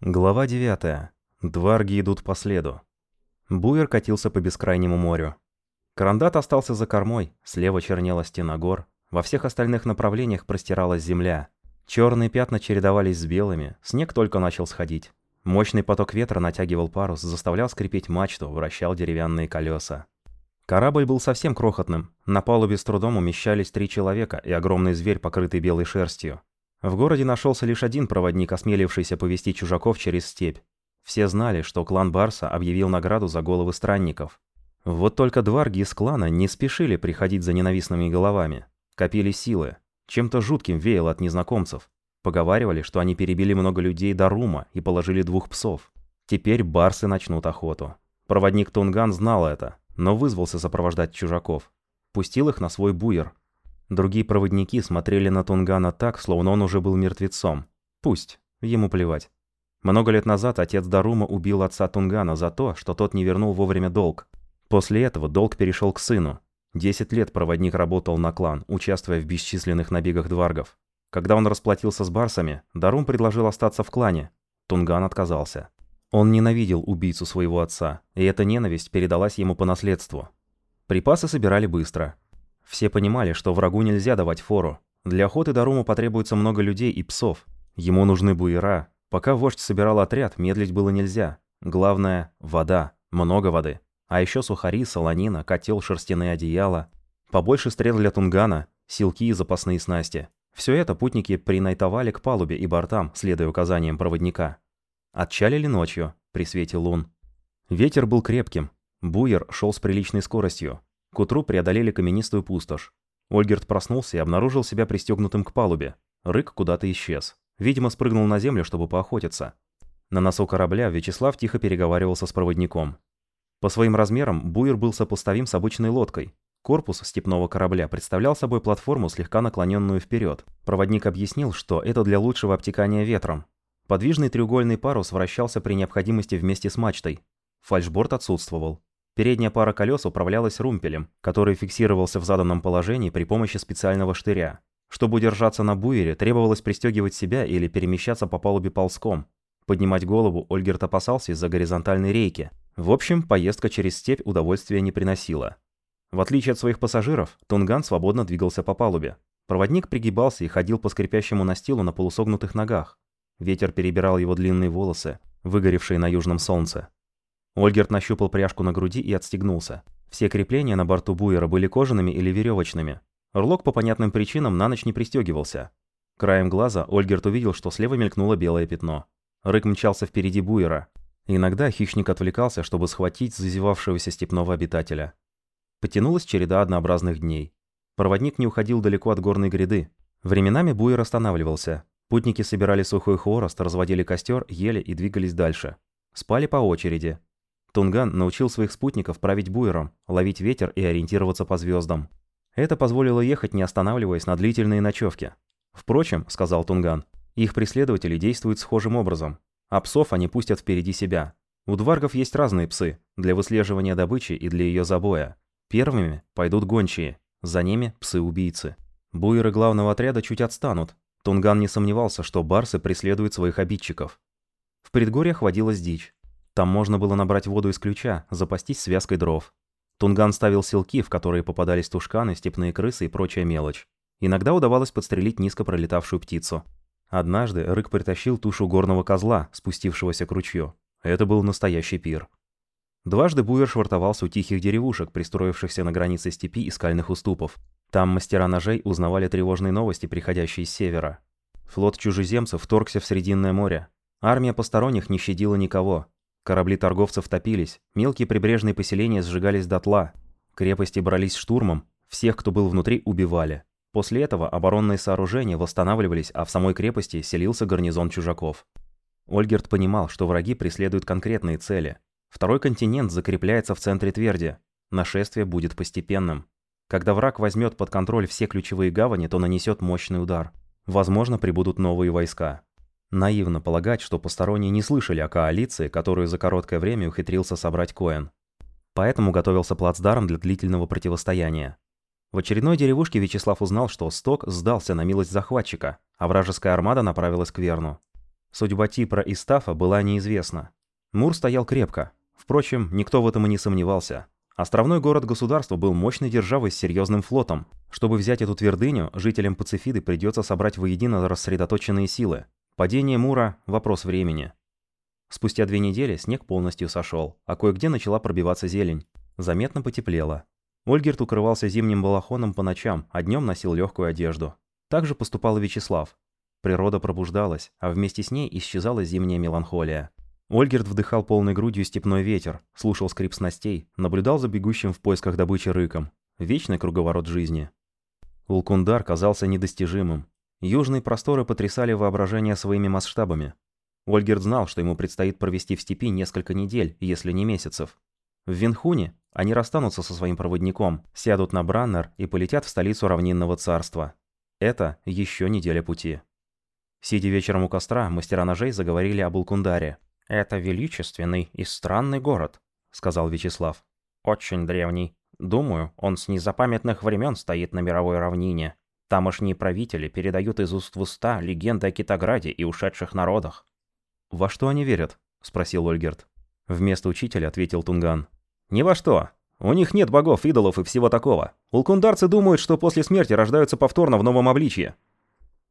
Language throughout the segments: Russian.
Глава 9. Дварги идут по следу. Буер катился по бескрайнему морю. Карандат остался за кормой, слева чернела стена гор, во всех остальных направлениях простиралась земля. Черные пятна чередовались с белыми, снег только начал сходить. Мощный поток ветра натягивал парус, заставлял скрипеть мачту, вращал деревянные колеса. Корабль был совсем крохотным. На палубе с трудом умещались три человека и огромный зверь, покрытый белой шерстью. В городе нашелся лишь один проводник, осмелившийся повести чужаков через степь. Все знали, что клан Барса объявил награду за головы странников. Вот только дварги из клана не спешили приходить за ненавистными головами. Копили силы. Чем-то жутким веяло от незнакомцев. Поговаривали, что они перебили много людей до Рума и положили двух псов. Теперь барсы начнут охоту. Проводник Тунган знал это, но вызвался сопровождать чужаков. Пустил их на свой буер, Другие проводники смотрели на Тунгана так, словно он уже был мертвецом. Пусть, ему плевать. Много лет назад отец Дарума убил отца Тунгана за то, что тот не вернул вовремя долг. После этого долг перешел к сыну. Десять лет проводник работал на клан, участвуя в бесчисленных набегах дваргов. Когда он расплатился с барсами, Дарум предложил остаться в клане. Тунган отказался. Он ненавидел убийцу своего отца, и эта ненависть передалась ему по наследству. Припасы собирали быстро. Все понимали, что врагу нельзя давать фору. Для охоты Даруму потребуется много людей и псов. Ему нужны буера. Пока вождь собирал отряд, медлить было нельзя. Главное – вода. Много воды. А еще сухари, солонина, котел, шерстяные одеяла. Побольше стрел для тунгана, силки и запасные снасти. Все это путники принайтовали к палубе и бортам, следуя указаниям проводника. Отчалили ночью, при свете лун. Ветер был крепким. Буер шел с приличной скоростью. К утру преодолели каменистую пустошь. Ольгерт проснулся и обнаружил себя пристегнутым к палубе. Рык куда-то исчез. Видимо, спрыгнул на землю, чтобы поохотиться. На носу корабля Вячеслав тихо переговаривался с проводником. По своим размерам буер был сопоставим с обычной лодкой. Корпус степного корабля представлял собой платформу, слегка наклоненную вперед. Проводник объяснил, что это для лучшего обтекания ветром. Подвижный треугольный парус вращался при необходимости вместе с мачтой. Фальшборд отсутствовал. Передняя пара колес управлялась румпелем, который фиксировался в заданном положении при помощи специального штыря. Чтобы удержаться на буере, требовалось пристегивать себя или перемещаться по палубе ползком. Поднимать голову Ольгерт опасался из-за горизонтальной рейки. В общем, поездка через степь удовольствия не приносила. В отличие от своих пассажиров, Тунган свободно двигался по палубе. Проводник пригибался и ходил по скрипящему настилу на полусогнутых ногах. Ветер перебирал его длинные волосы, выгоревшие на южном солнце. Ольгерт нащупал пряжку на груди и отстегнулся. Все крепления на борту буера были кожаными или веревочными. Рлок по понятным причинам на ночь не пристегивался. Краем глаза Ольгерт увидел, что слева мелькнуло белое пятно. Рык мчался впереди буера. Иногда хищник отвлекался, чтобы схватить зазевавшегося степного обитателя. Потянулась череда однообразных дней. Проводник не уходил далеко от горной гряды. Временами буер останавливался. Путники собирали сухой хворост, разводили костер, ели и двигались дальше. Спали по очереди. Тунган научил своих спутников править буером, ловить ветер и ориентироваться по звездам. Это позволило ехать, не останавливаясь на длительные ночевки. «Впрочем», — сказал Тунган, — «их преследователи действуют схожим образом. А псов они пустят впереди себя. У дваргов есть разные псы, для выслеживания добычи и для ее забоя. Первыми пойдут гончие, за ними псы-убийцы. Буеры главного отряда чуть отстанут. Тунган не сомневался, что барсы преследуют своих обидчиков. В предгорьях водилась дичь. Там можно было набрать воду из ключа, запастись связкой дров. Тунган ставил селки, в которые попадались тушканы, степные крысы и прочая мелочь. Иногда удавалось подстрелить низко пролетавшую птицу. Однажды Рык притащил тушу горного козла, спустившегося к ручью. Это был настоящий пир. Дважды Буер швартовался у тихих деревушек, пристроившихся на границе степи и скальных уступов. Там мастера ножей узнавали тревожные новости, приходящие с севера. Флот чужеземцев вторгся в Срединное море. Армия посторонних не щадила никого, Корабли торговцев топились, мелкие прибрежные поселения сжигались дотла, крепости брались штурмом, всех, кто был внутри, убивали. После этого оборонные сооружения восстанавливались, а в самой крепости селился гарнизон чужаков. Ольгерт понимал, что враги преследуют конкретные цели. Второй континент закрепляется в центре тверди. Нашествие будет постепенным. Когда враг возьмет под контроль все ключевые гавани, то нанесет мощный удар. Возможно, прибудут новые войска. Наивно полагать, что посторонние не слышали о коалиции, которую за короткое время ухитрился собрать Коэн. Поэтому готовился плацдарм для длительного противостояния. В очередной деревушке Вячеслав узнал, что Сток сдался на милость захватчика, а вражеская армада направилась к Верну. Судьба Типра и Стафа была неизвестна. Мур стоял крепко. Впрочем, никто в этом и не сомневался. Островной город-государство был мощной державой с серьезным флотом. Чтобы взять эту твердыню, жителям Пацифиды придется собрать воедино рассредоточенные силы. Падение Мура – вопрос времени. Спустя две недели снег полностью сошел, а кое-где начала пробиваться зелень. Заметно потеплело. Ольгерт укрывался зимним балахоном по ночам, а днем носил легкую одежду. Так же поступал и Вячеслав. Природа пробуждалась, а вместе с ней исчезала зимняя меланхолия. Ольгерт вдыхал полной грудью степной ветер, слушал скрип снастей, наблюдал за бегущим в поисках добычи рыком. Вечный круговорот жизни. Улкундар казался недостижимым. Южные просторы потрясали воображение своими масштабами. Ольгерт знал, что ему предстоит провести в степи несколько недель, если не месяцев. В Винхуне они расстанутся со своим проводником, сядут на Браннер и полетят в столицу равнинного царства. Это еще неделя пути. Сидя вечером у костра, мастера ножей заговорили об Улкундаре. «Это величественный и странный город», — сказал Вячеслав. «Очень древний. Думаю, он с незапамятных времен стоит на мировой равнине. Тамошние правители передают из уст в уста легенды о Китограде и ушедших народах». «Во что они верят?» — спросил Ольгерт. Вместо учителя ответил Тунган. «Ни во что. У них нет богов, идолов и всего такого. Улкундарцы думают, что после смерти рождаются повторно в новом обличье».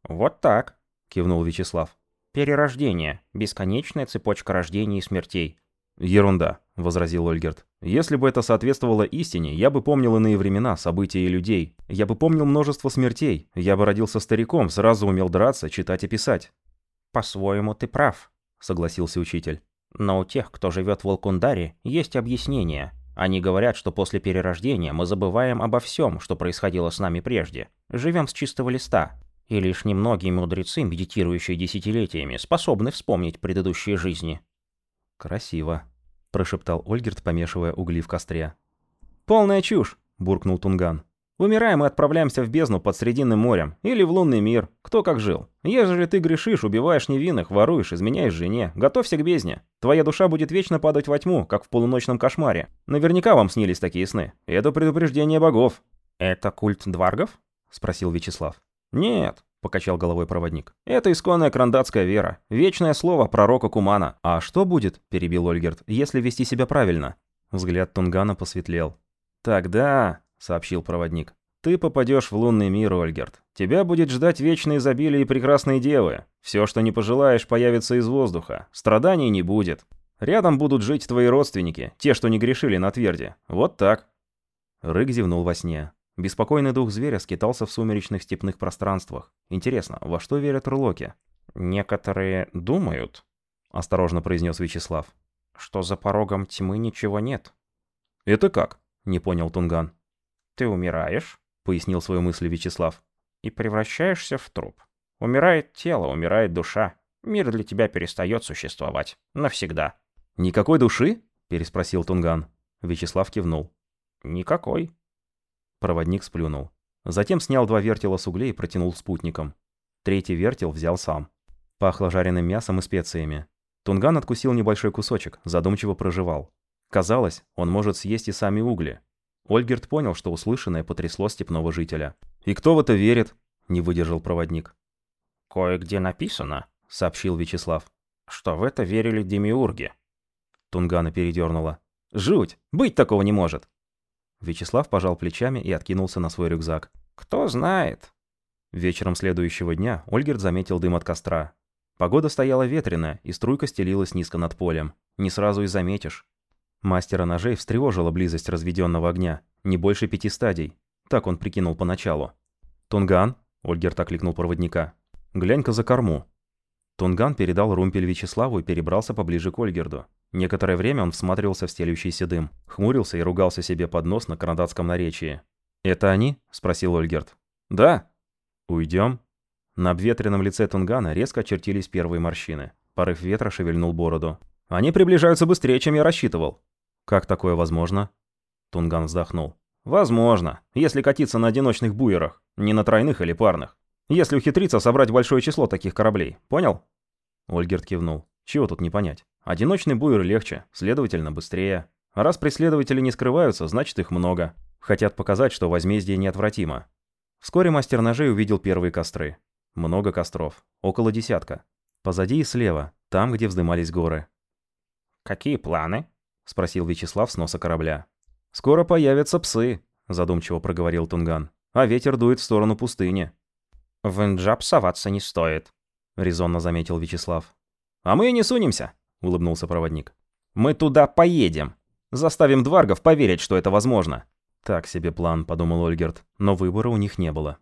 «Вот так», — кивнул Вячеслав. «Перерождение. Бесконечная цепочка рождений и смертей». «Ерунда», — возразил Ольгерт. «Если бы это соответствовало истине, я бы помнил иные времена, события и людей. Я бы помнил множество смертей. Я бы родился стариком, сразу умел драться, читать и писать». «По-своему ты прав», — согласился учитель. «Но у тех, кто живет в Волкундаре, есть объяснение. Они говорят, что после перерождения мы забываем обо всем, что происходило с нами прежде. Живем с чистого листа. И лишь немногие мудрецы, медитирующие десятилетиями, способны вспомнить предыдущие жизни. «Красиво», – прошептал Ольгерт, помешивая угли в костре. «Полная чушь», – буркнул Тунган. «Умираем и отправляемся в бездну под Срединным морем. Или в лунный мир. Кто как жил. Ежели ты грешишь, убиваешь невинных, воруешь, изменяешь жене, готовься к бездне. Твоя душа будет вечно падать во тьму, как в полуночном кошмаре. Наверняка вам снились такие сны. Это предупреждение богов». «Это культ дваргов?» – спросил Вячеслав. «Нет», — покачал головой проводник. «Это исконная крандатская вера. Вечное слово пророка Кумана. А что будет, — перебил Ольгерт, — если вести себя правильно?» Взгляд Тунгана посветлел. «Тогда», — сообщил проводник, — «ты попадешь в лунный мир, Ольгерт. Тебя будет ждать вечное изобилие и прекрасные девы. Все, что не пожелаешь, появится из воздуха. Страданий не будет. Рядом будут жить твои родственники, те, что не грешили на тверди. Вот так». Рык зевнул во сне. Беспокойный дух зверя скитался в сумеречных степных пространствах. Интересно, во что верят рулоки? «Некоторые думают», — осторожно произнес Вячеслав, «что за порогом тьмы ничего нет». «Это как?» — не понял Тунган. «Ты умираешь», — пояснил свою мысль Вячеслав, «и превращаешься в труп. Умирает тело, умирает душа. Мир для тебя перестает существовать. Навсегда». «Никакой души?» — переспросил Тунган. Вячеслав кивнул. «Никакой», Проводник сплюнул. Затем снял два вертела с углей и протянул спутникам. Третий вертел взял сам. Пахло жареным мясом и специями. Тунган откусил небольшой кусочек, задумчиво проживал. Казалось, он может съесть и сами угли. Ольгерт понял, что услышанное потрясло степного жителя. «И кто в это верит?» – не выдержал проводник. «Кое-где написано», – сообщил Вячеслав, – «что в это верили демиурги». Тунгана передернула. «Жуть! Быть такого не может!» Вячеслав пожал плечами и откинулся на свой рюкзак. «Кто знает». Вечером следующего дня Ольгерт заметил дым от костра. Погода стояла ветреная, и струйка стелилась низко над полем. Не сразу и заметишь. Мастера ножей встревожила близость разведенного огня. Не больше пяти стадий. Так он прикинул поначалу. «Тунган?» – Ольгерт окликнул проводника. «Глянь-ка за корму». Тунган передал румпель Вячеславу и перебрался поближе к Ольгерду. Некоторое время он всматривался в стелющийся дым, хмурился и ругался себе под нос на канадском наречии. «Это они?» – спросил Ольгерт. «Да». «Уйдем?» На обветренном лице Тунгана резко очертились первые морщины. Порыв ветра шевельнул бороду. «Они приближаются быстрее, чем я рассчитывал». «Как такое возможно?» Тунган вздохнул. «Возможно, если катиться на одиночных буерах, не на тройных или парных. Если ухитриться собрать большое число таких кораблей, понял?» Ольгерт кивнул. «Чего тут не понять?» Одиночный буер легче, следовательно, быстрее. А раз преследователи не скрываются, значит их много. Хотят показать, что возмездие неотвратимо. Вскоре мастер ножей увидел первые костры. Много костров. Около десятка. Позади и слева, там, где вздымались горы. «Какие планы?» — спросил Вячеслав с носа корабля. «Скоро появятся псы», — задумчиво проговорил Тунган. «А ветер дует в сторону пустыни». «В Инджаб соваться не стоит», — резонно заметил Вячеслав. «А мы и не сунемся», — улыбнулся проводник. «Мы туда поедем. Заставим дваргов поверить, что это возможно». «Так себе план», — подумал Ольгерт, но выбора у них не было.